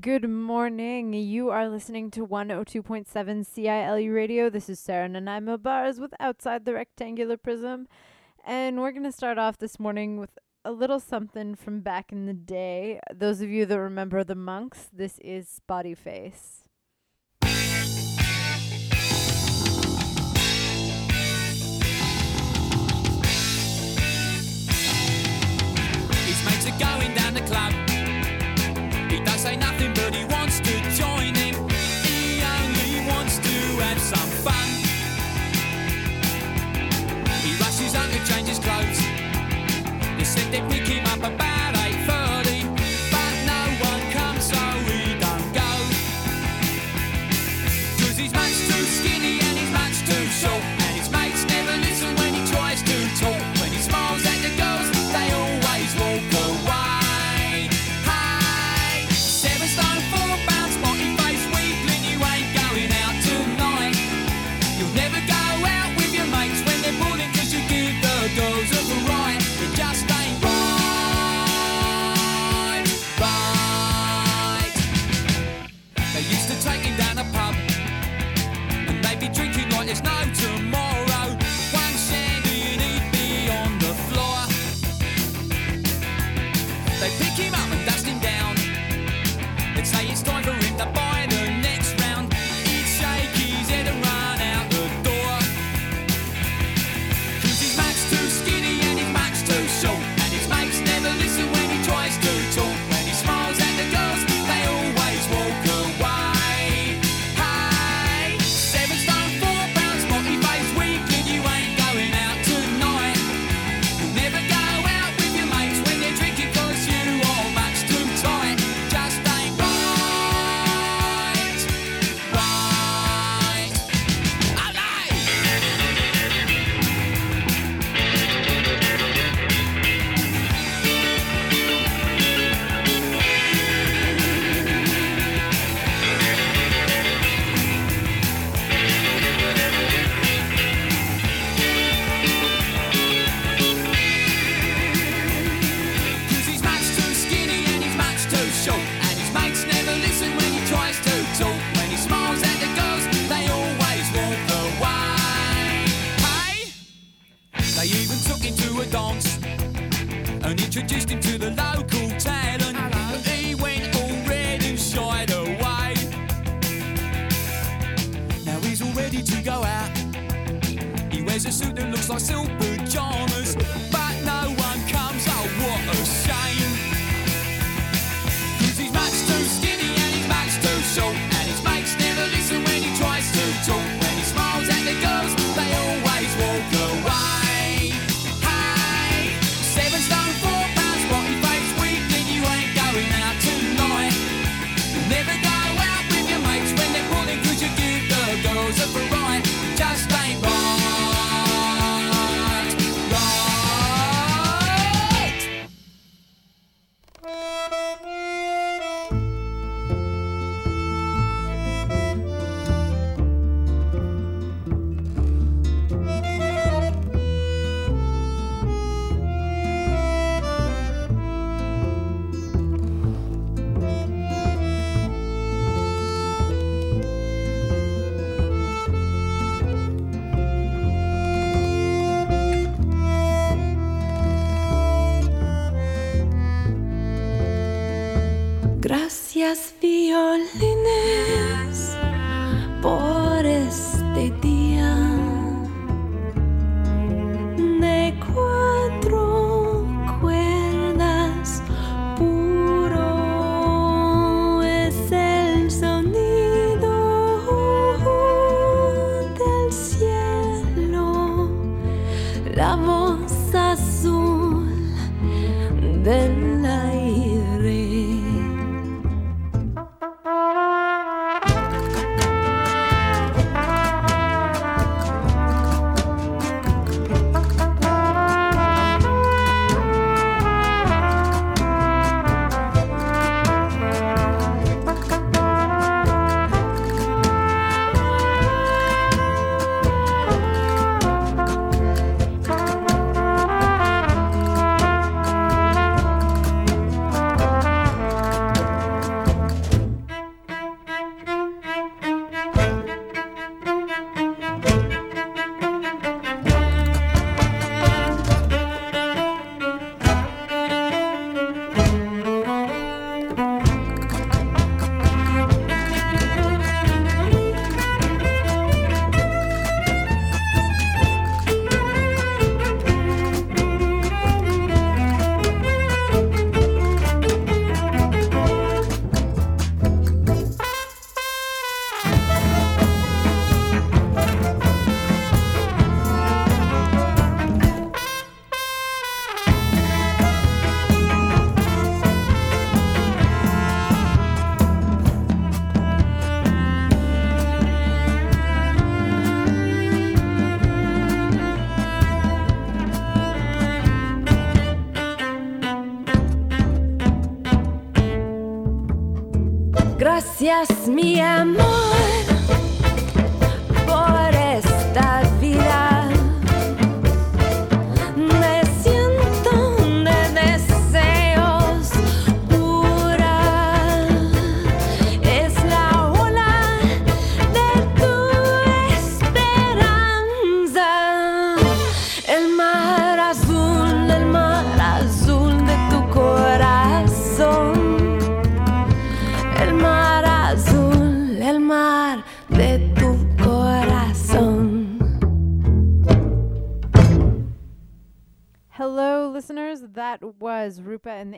Good morning. You are listening to 102.7 CILU Radio. This is Sarah Nanaimo Bars with Outside the Rectangular Prism. And we're going to start off this morning with a little something from back in the day. Those of you that remember the monks, this is Spotty Face. He's going down the club. That's say nothing, but he wants to join in. He only wants to have some fun. He rushes out to change his clothes. They said they'd pick him up about.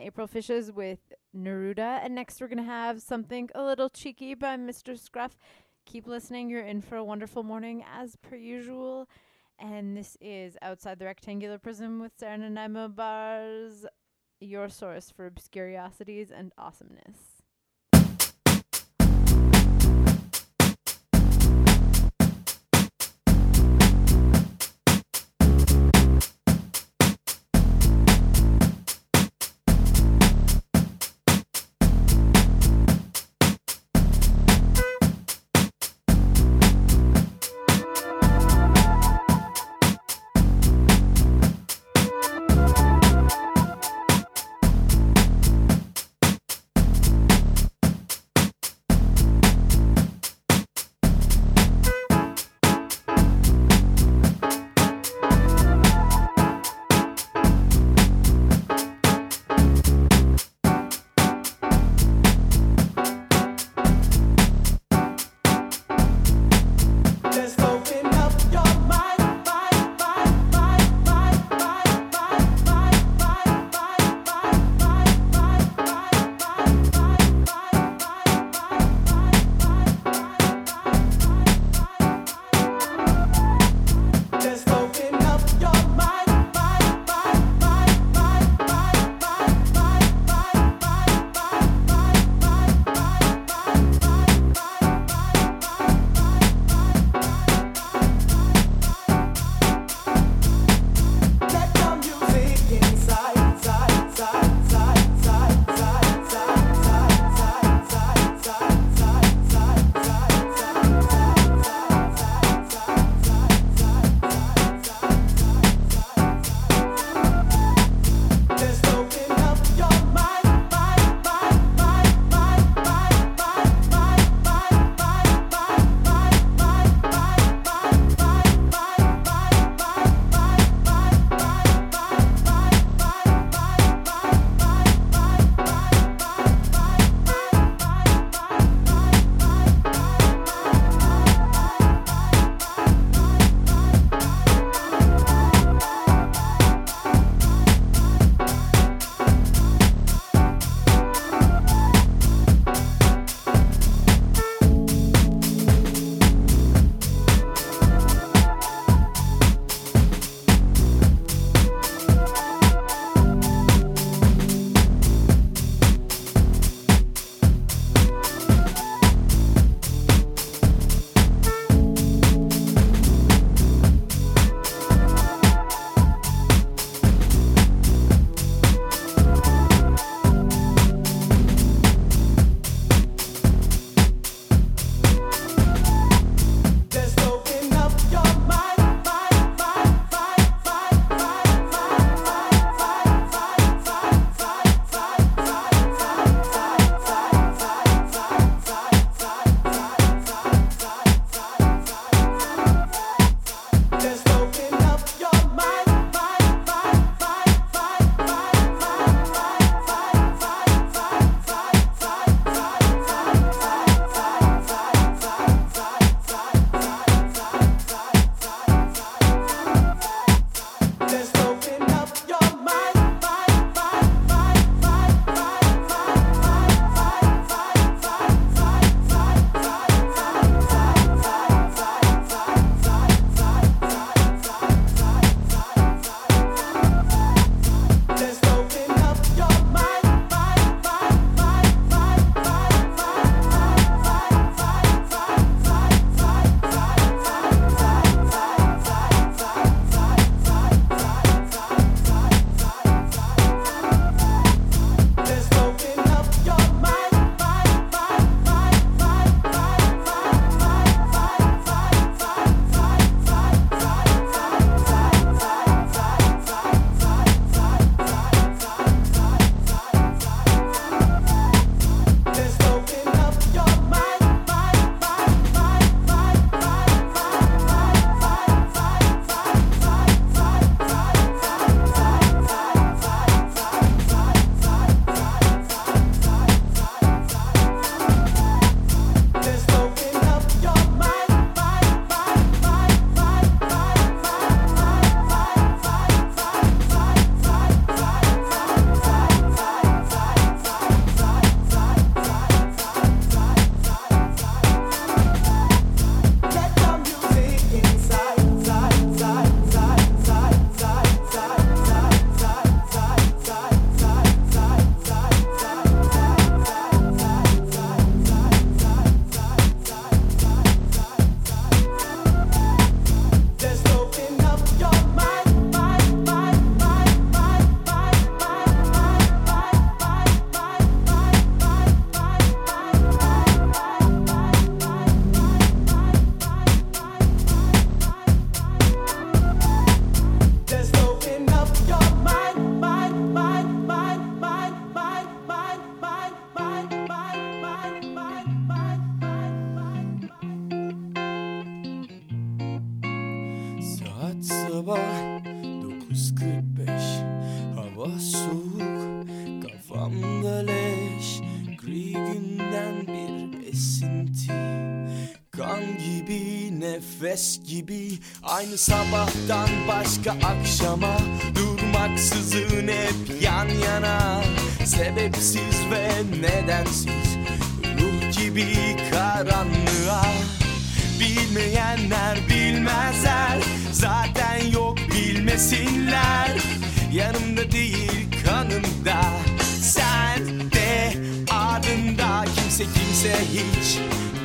April Fishes with Neruda. And next, we're going to have something a little cheeky by Mr. Scruff. Keep listening. You're in for a wonderful morning, as per usual. And this is Outside the Rectangular Prism with Sarah Nanaimo Bars, your source for obscuriosities and awesomeness. Sabah 9.45 Hava soğuk Kafamda leş Gri günden bir esinti Kan gibi nefes gibi. Aynı sabahtan başka akşama Durmaksızın hep yan yana. Sebepsiz ve nedensiz Ruh gibi karanlığa Bilmeyenler bilmezler. Zaten yok bilmesinler. Yanımda değil kanımda. Sen de ardında Kimse kimse hiç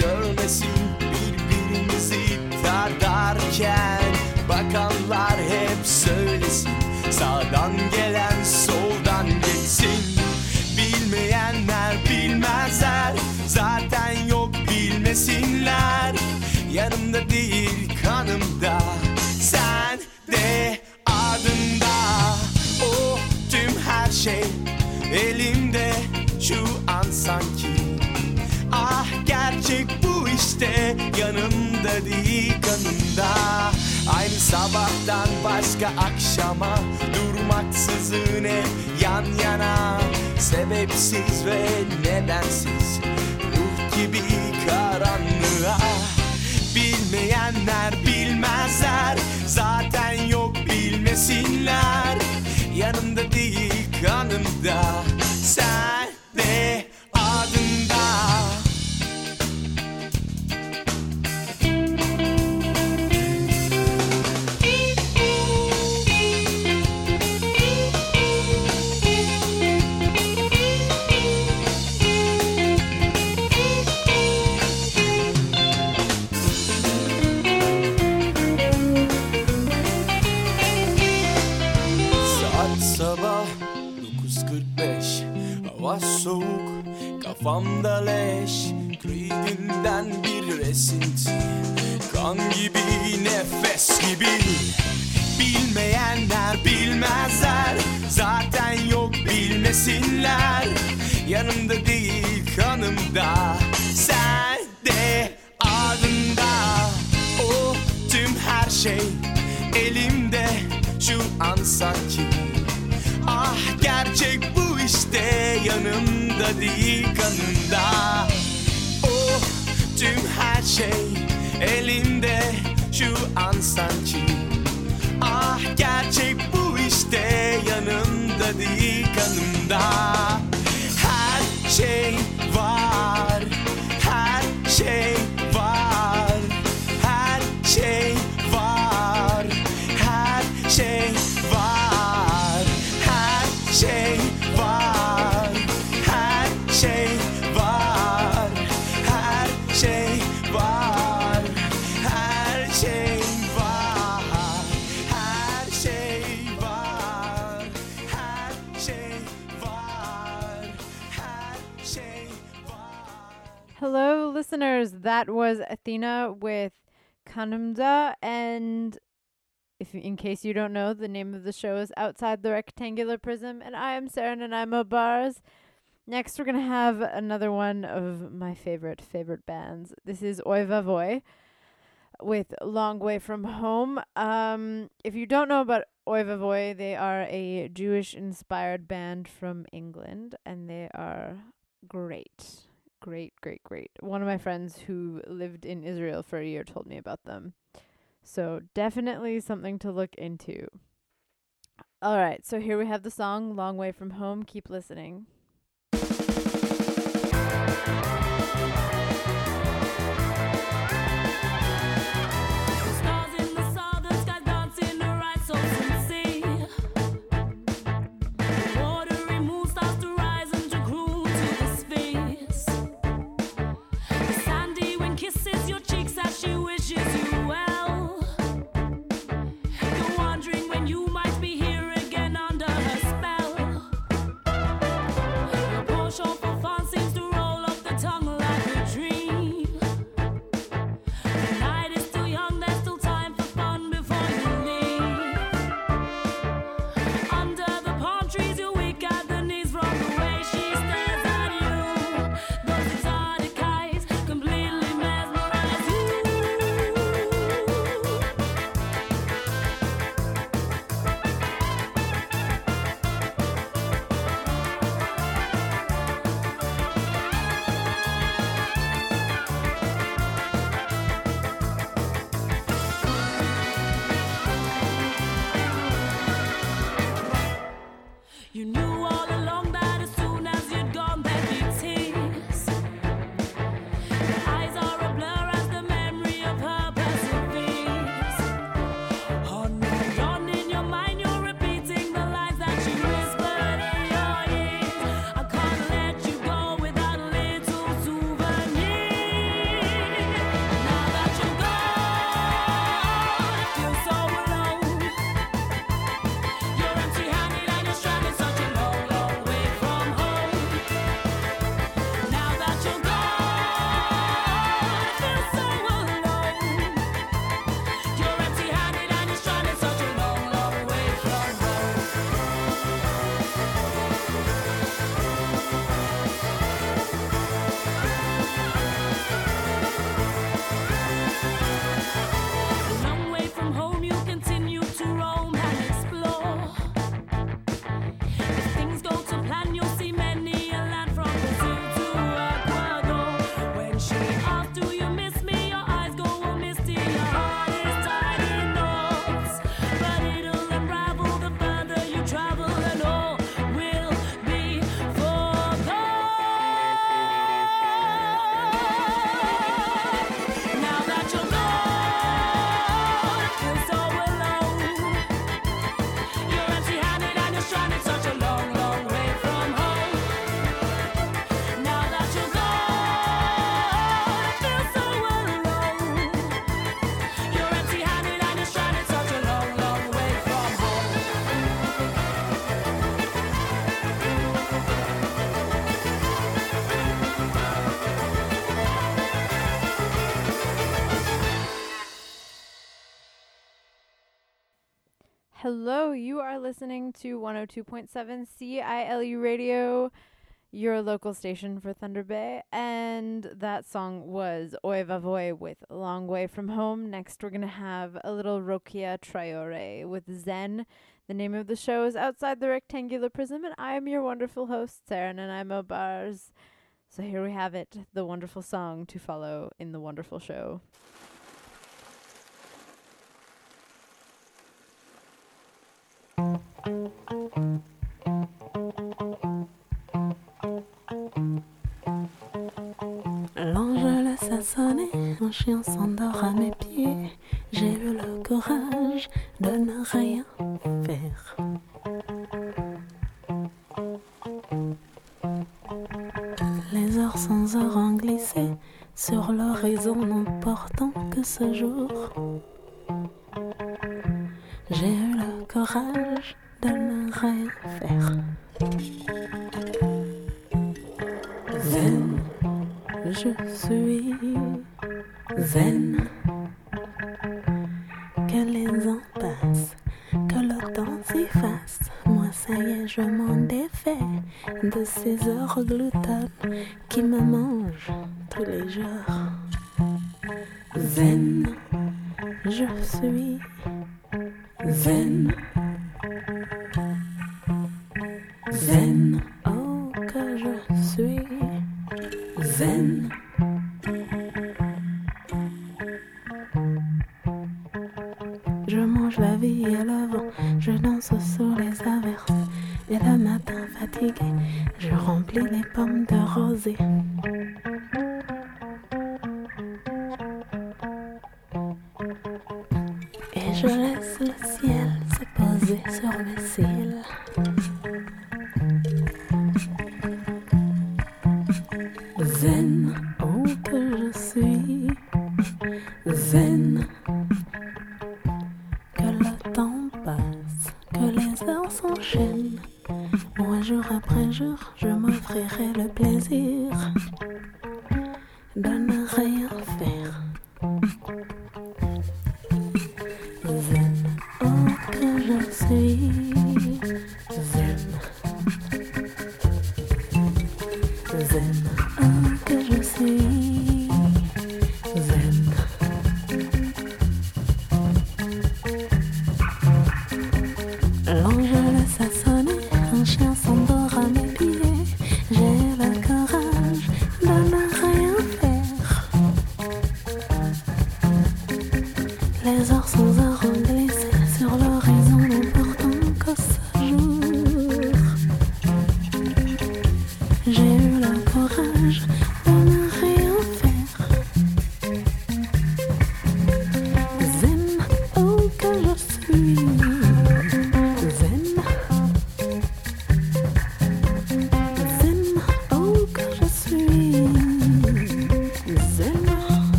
görmesin Birbirimizi tadarken Bakanlar hep söylesin Sağdan gelen soldan geçsin. Bilmeyenler bilmezler Zaten yok bilmesinler Yanımda değil kanımda. Sen de ardında O tüm her şey elimde. Şu an sanki. Ah gerçek bu işte. Yanımda değil kanımda. Aynı sabahtan başka akşama Durmaksızın hep yan yana. Sebepsiz ve nedensiz. Ruh gibi karanlığa Bilmeyenler bilmezler. Zaten yok bilmesinler. Yanımda değil kanımda. Sen Kanumda. And if, in case you don't know, the name of the show is Outside the Rectangular Prism. And I am Sarah Nanaimo Bars. Next, we're to have another one of my favorite, favorite bands. This is Oi Va Voi with Long Way From Home. Um, if you don't know about Oi Va Voi, they are a Jewish inspired band from England. And they are great great, great, great. One of my friends who lived in Israel for a year told me about them. So definitely something to look into. All right, so here we have the song Long Way From Home. Keep listening. Hello, you are listening to 102.7 CILU Radio, your local station for Thunder Bay. And that song was Oi Va Voi with Long Way From Home. Next, we're going to have a little Rokia Traore with Zen. The name of the show is Outside the Rectangular Prism, and I am your wonderful host, Sarah Nanaimo Bars. So here we have it, the wonderful song to follow in the wonderful show. L'angelus a sonné, un chien s'endort à mes pieds. J'ai eu le courage de ne rien faire. Les heures sans heures ont glissé sur l'horizon n'important que ce jour. Ne rien faire. Zen, je suis zen. Que les ans passent, que le temps s'efface. Moi, ça y est, je m'en défais de ces heures gloutonnes qui Je mange la vie et le je danse sous les averses. Et le matin fatigué, je remplis les pommes de rosée.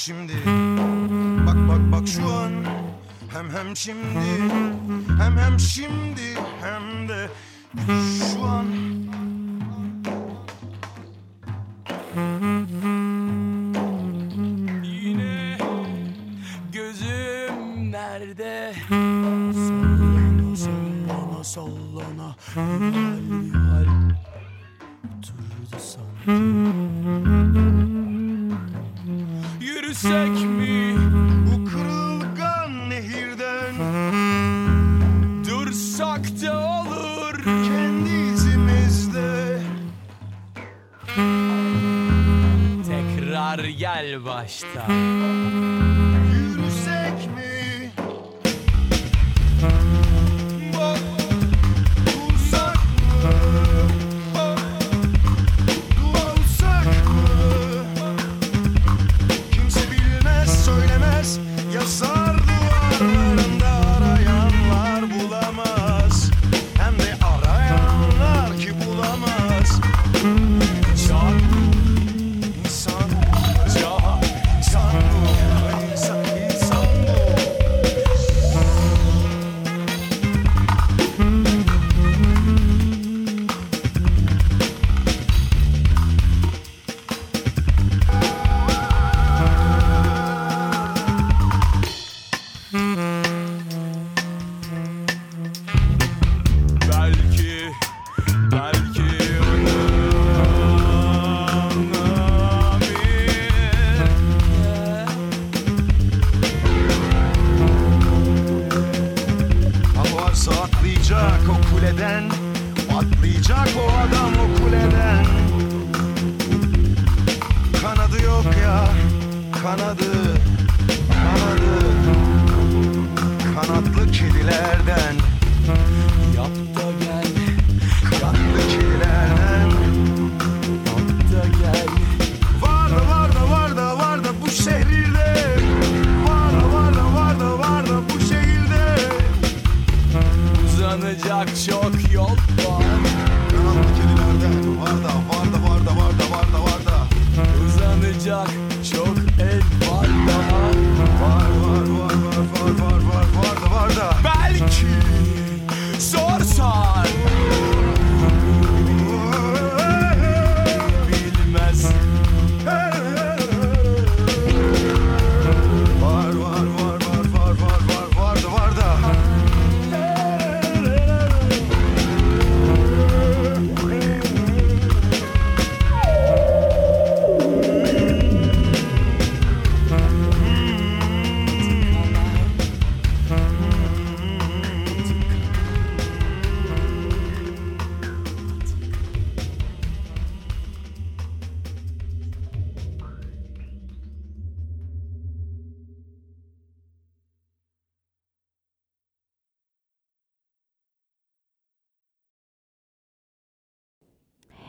şimdi. Bak bak bak şu an. Hem hem şimdi. Hem hem şimdi. した。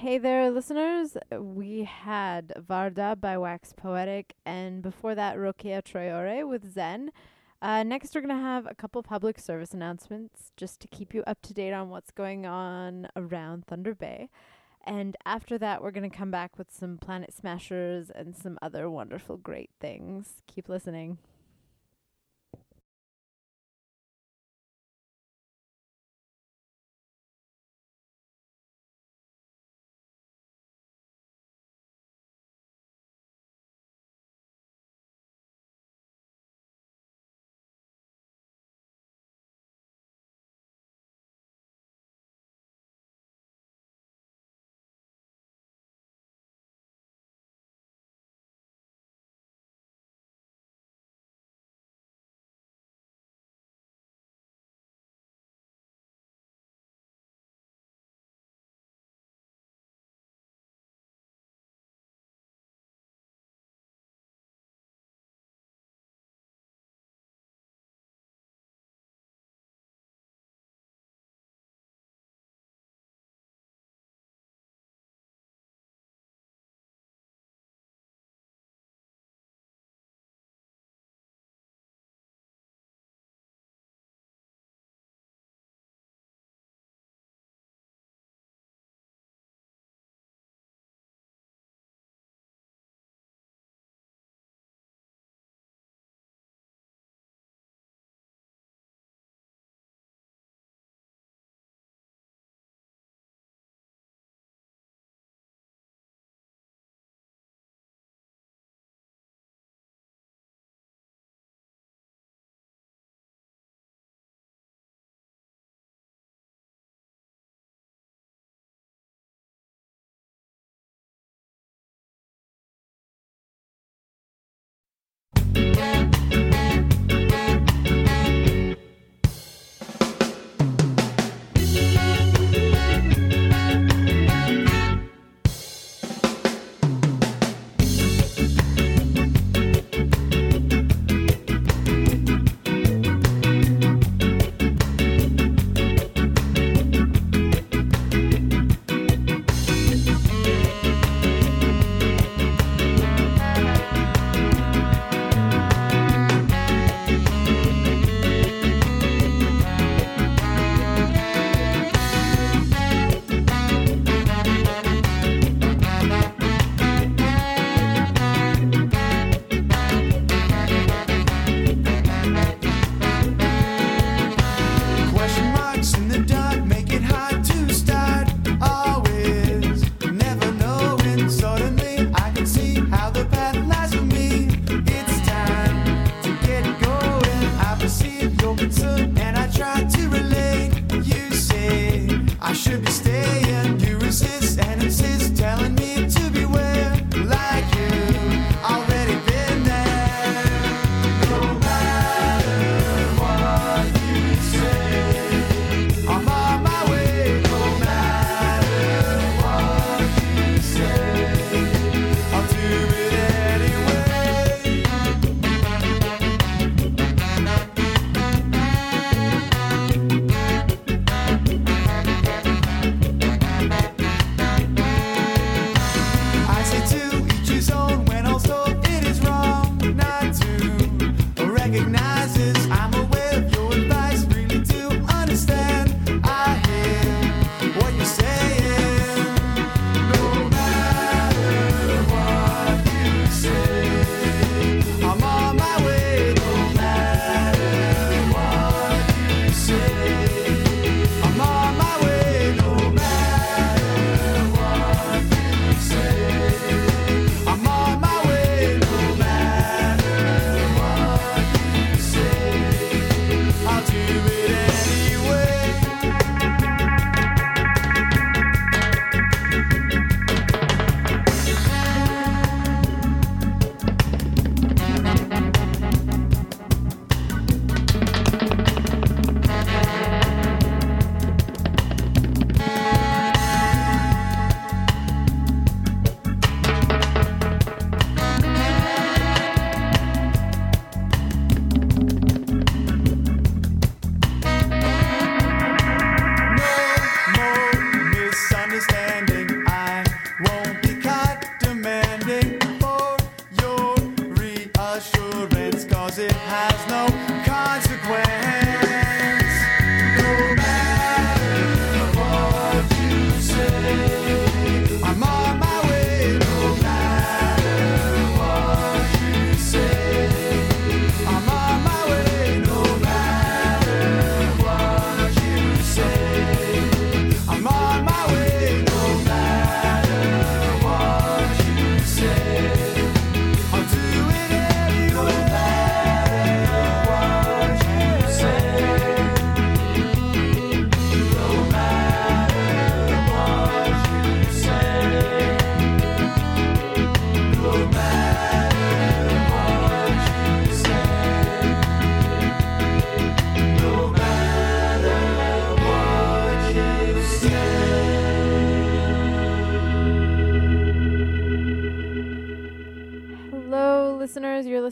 Hey there, listeners. We had Varda by Wax Poetic, and before that, Rokia Traore with Zen. Uh, next, we're going to have a couple public service announcements just to keep you up to date on what's going on around Thunder Bay. And after that, we're going to come back with some Planet Smashers and some other wonderful, great things. Keep listening.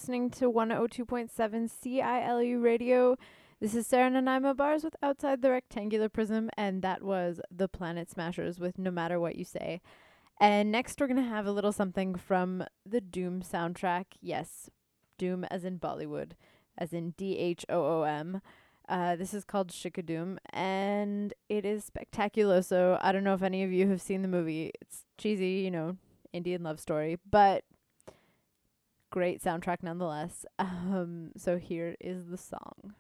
listening to 102.7 CILU Radio. This is Sarah Nanaimo Bars with Outside the Rectangular Prism, and that was The Planet Smashers with No Matter What You Say. And next, we're going to have a little something from the Dhoom soundtrack. Yes, Dhoom as in Bollywood, as in D H O O M. Uh, this is called Shikadoom, and it is spectacular. So I don't know if any of you have seen the movie. It's cheesy, you know, Indian love story, but great soundtrack nonetheless. Um, so here is the song.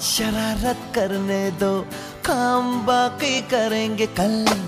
शरारत करने दो। काम बाकी करेंगे कल।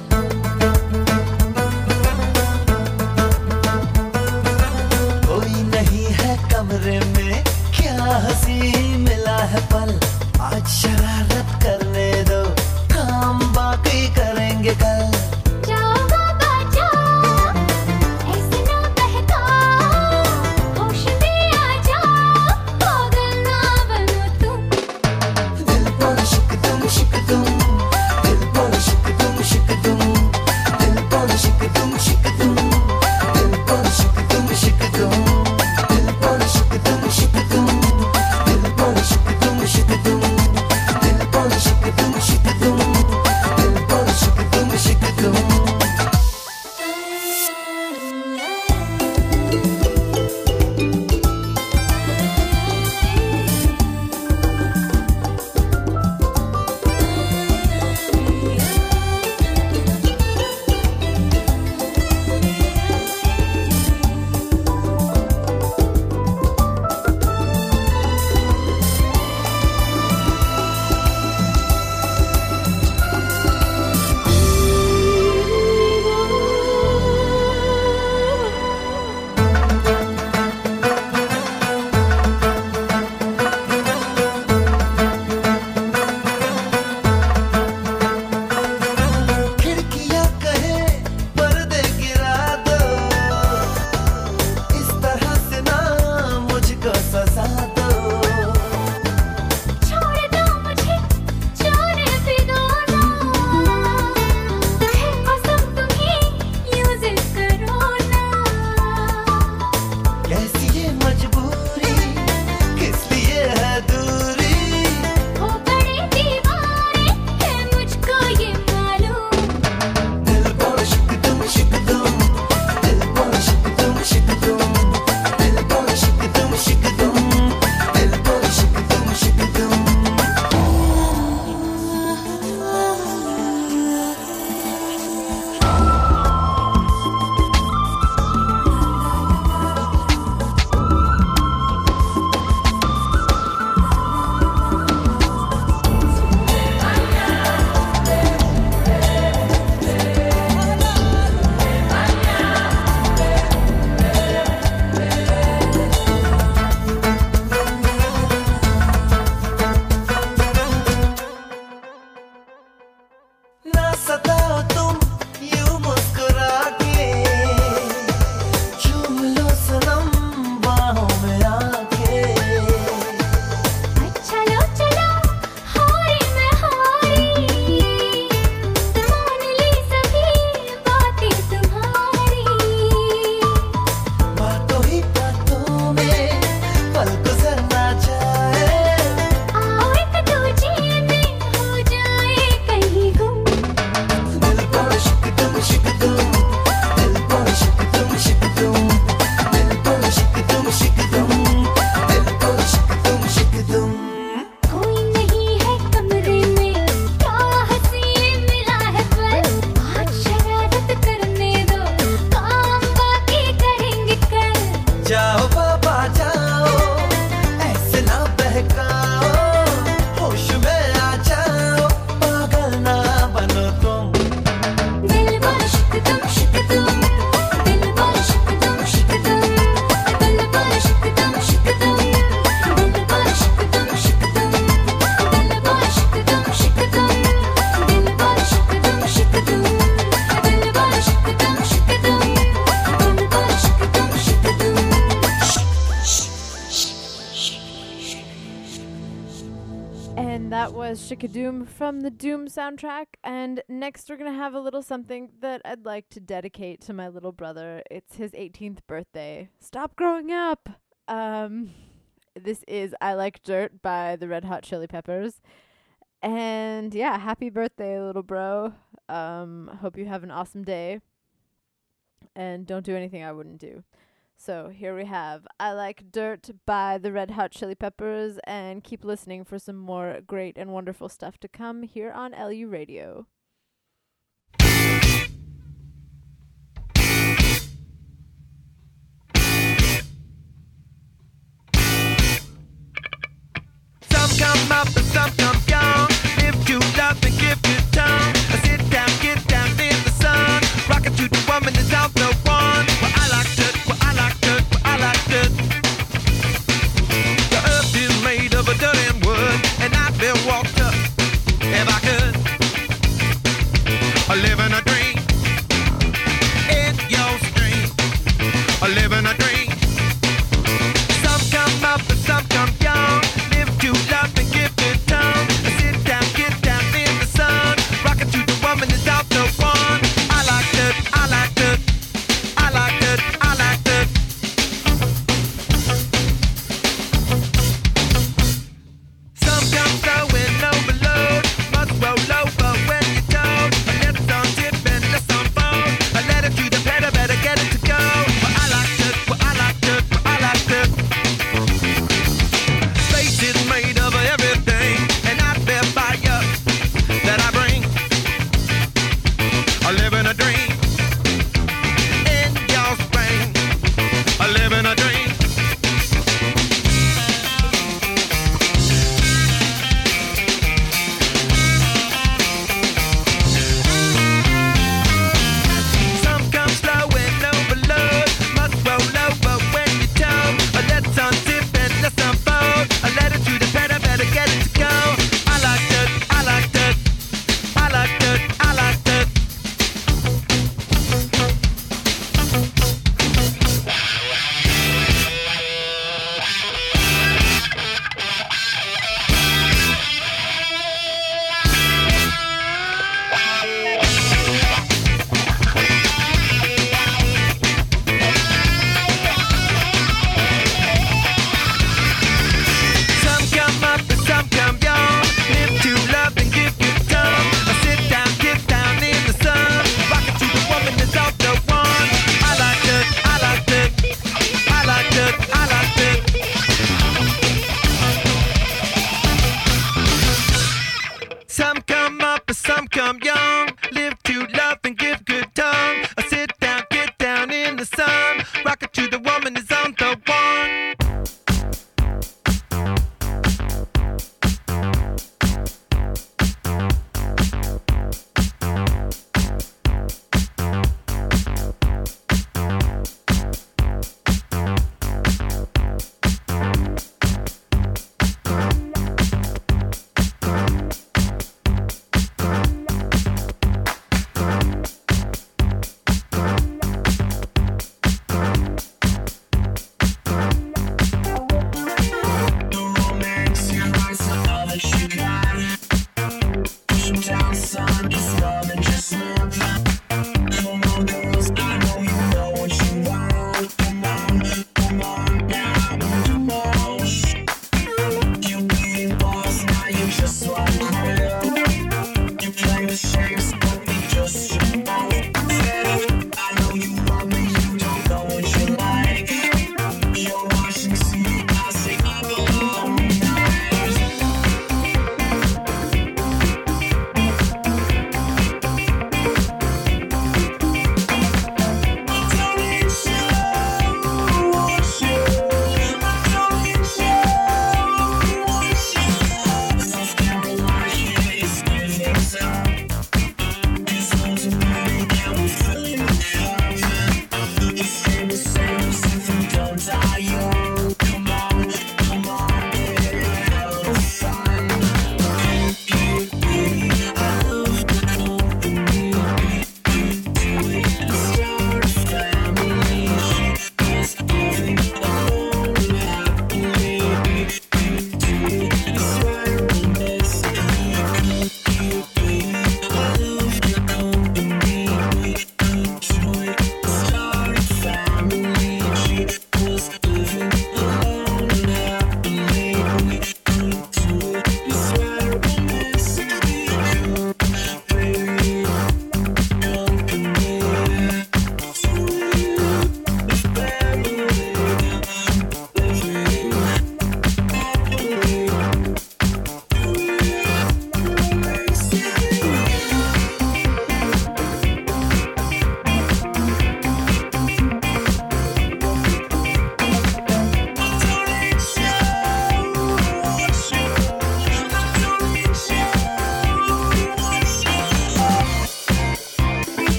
Dhoom soundtrack, and next we're gonna have a little something that I'd like to dedicate to my little brother. It's his 18th birthday. Stop growing up. Um, this is "I Like Dirt" by the Red Hot Chili Peppers, and yeah, happy birthday, little bro. Um, hope you have an awesome day, and don't do anything I wouldn't do. So here we have I Like Dirt by the Red Hot Chili Peppers and keep listening for some more great and wonderful stuff to come here on LU Radio. Some come up and some come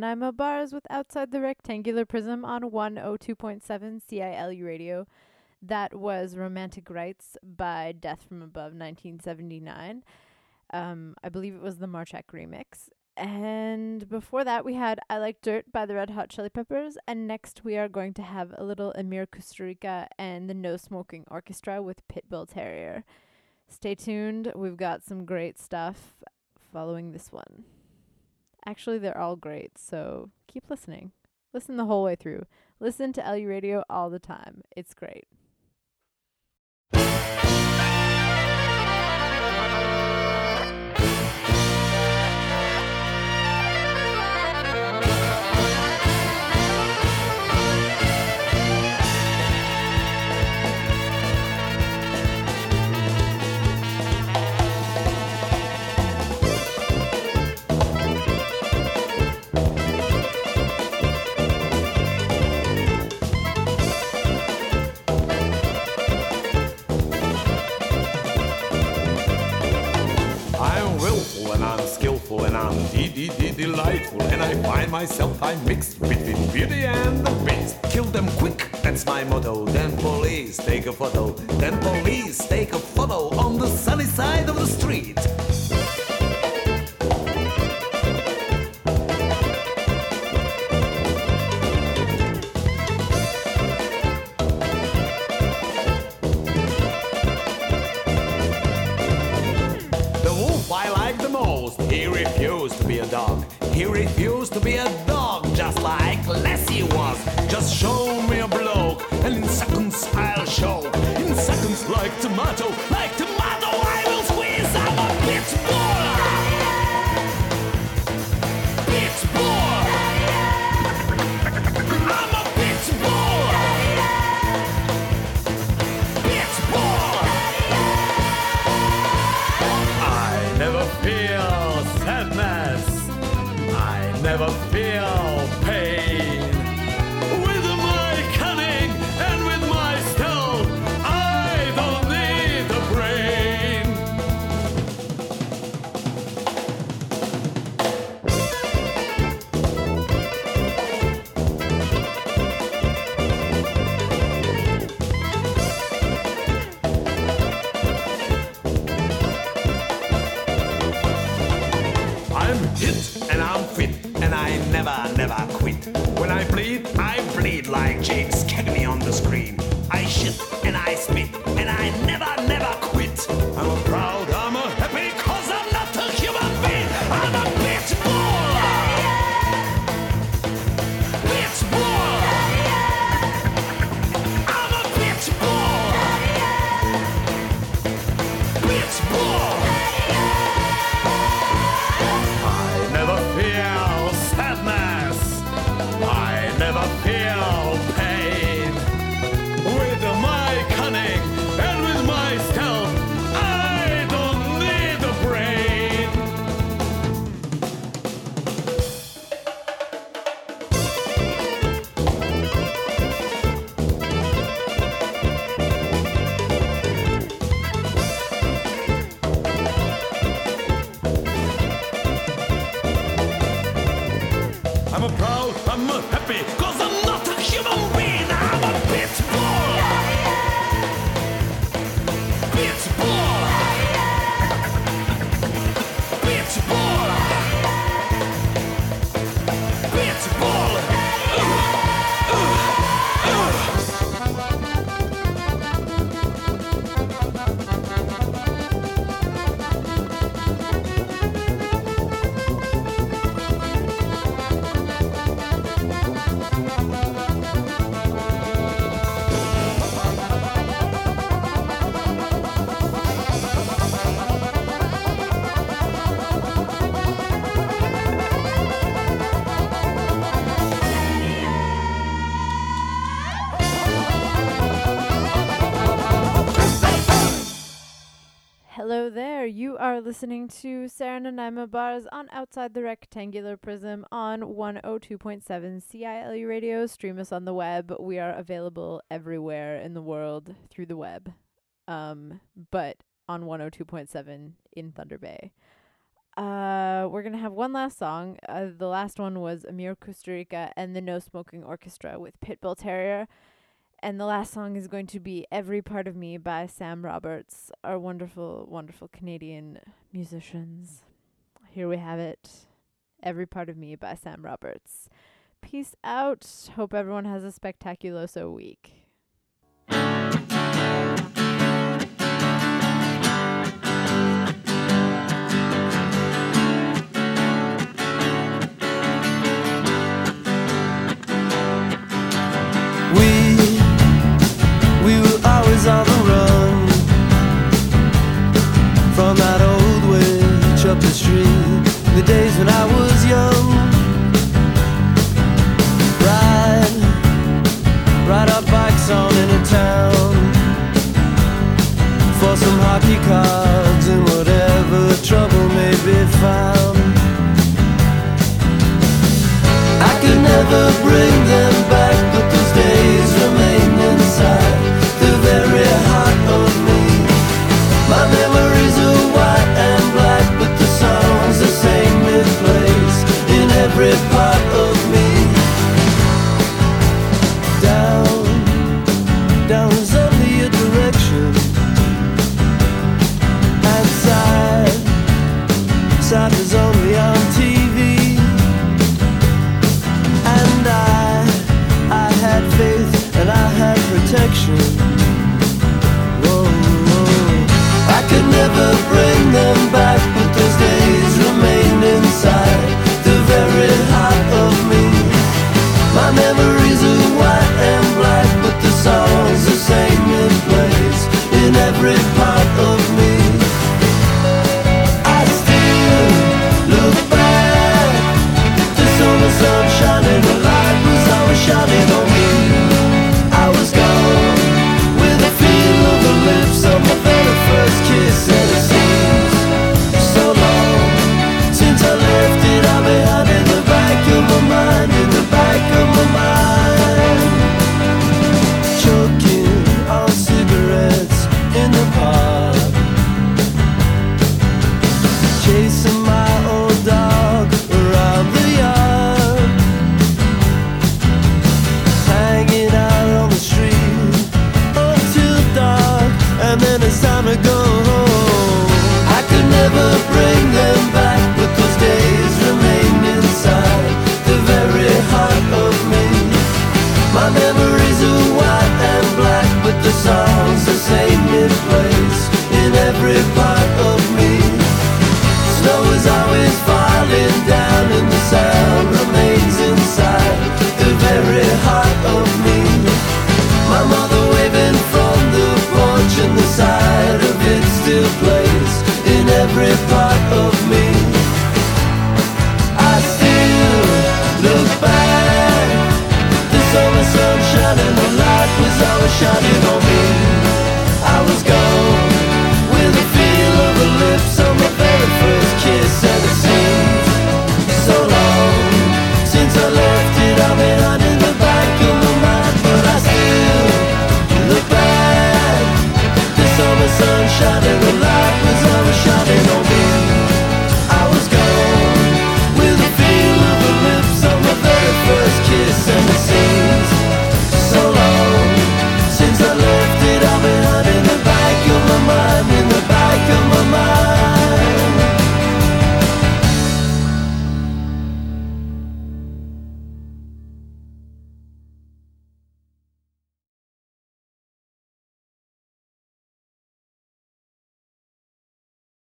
Sarah Nanaimo Bars with Outside the Rectangular Prism on 102.7 CILU radio. That was Romantic Rights by Death from Above 1979. Um, I believe it was the Marchak remix. And before that, we had I Like Dirt by the Red Hot Chili Peppers. And next, we are going to have a little Emir Kusturica and the No Smoking Orchestra with Pitbull Terrier. Stay tuned. We've got some great stuff following this one. Actually, they're all great, so keep listening. Listen the whole way through. Listen to LU Radio all the time. It's great. I'm and I'm de de de delightful and I find myself I'm mixed between beauty and the beast. Kill them quick, that's my motto. Then police take a photo. Then police take a photo on the sunny side of the street. Be a dog, just like Lassie was. Just show me a bloke, and in seconds I'll show. In seconds, like tomato, like tomato, happy, cause listening to Sarah Nanaimo Bars on Outside the Rectangular Prism on 102.7 CILU Radio. Stream us on the web. We are available everywhere in the world through the web, um, but on 102.7 in Thunder Bay. Uh, we're gonna have one last song. Uh, the last one was Emir Kusturica and the No Smoking Orchestra with Pitbull Terrier. And the last song is going to be Every Part of Me by Sam Roberts, our wonderful, wonderful Canadian musicians. Here we have it. Every Part of Me by Sam Roberts. Peace out. Hope everyone has a spectaculoso week.